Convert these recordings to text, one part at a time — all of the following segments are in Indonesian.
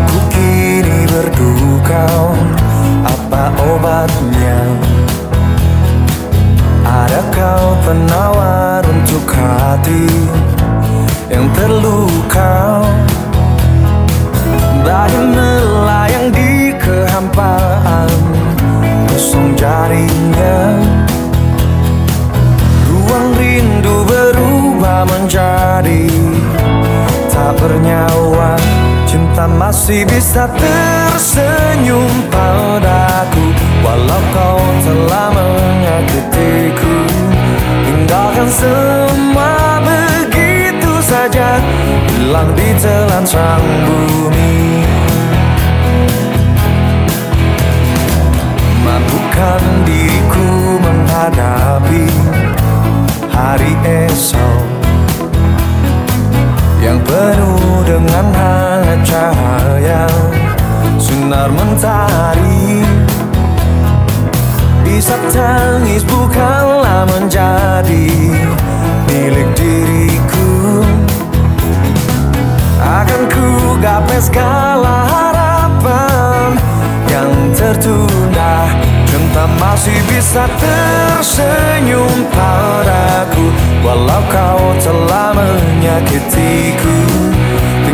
Aku kini berduka Apa obatnya? Ada kau penawar untuk hati Yang terluka? Bagai melayang di kehampaan Kosong jarinya. Ruang rindu berubah menjadi Tak bernyawa. Cinta masih bisa tersenyum padaku Walau kau telah menyakitiku. Tinggalkan semua begitu saja Hilang di telan sang bumi dengan hangat cahaya. Sinar mentari. Isak tangis bukanlah menjadi milik diriku. Akan ku gapai segala harapan yang tertunda. Cinta masih bisa tersenyum padaku Walau kau telah menyakitiku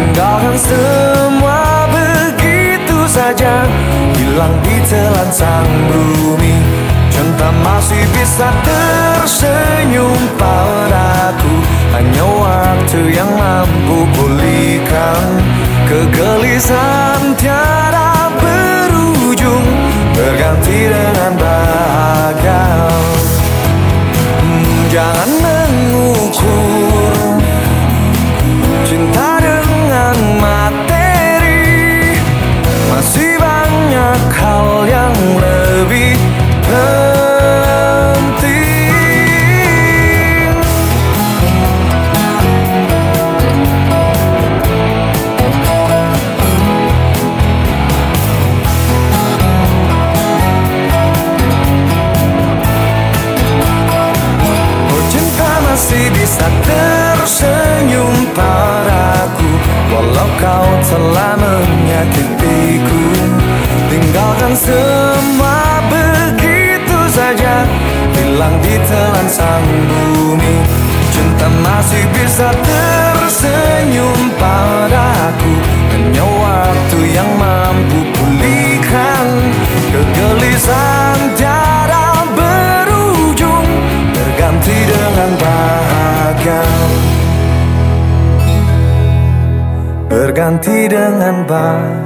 Tinggalkan semua begitu saja. Hilang di telan sang bumi. Cinta masih bisa tersenyum padaku. Hanya waktu yang mampu pulihkan Kegelisahan bisa tersenyum padaku Walau kau telah menyakitiku. Tinggalkan semua begitu saja Hilang di telan sang bumi. Cinta masih bisa tersenyum padaku Hanya waktu yang mampu Berganti dengan bahagia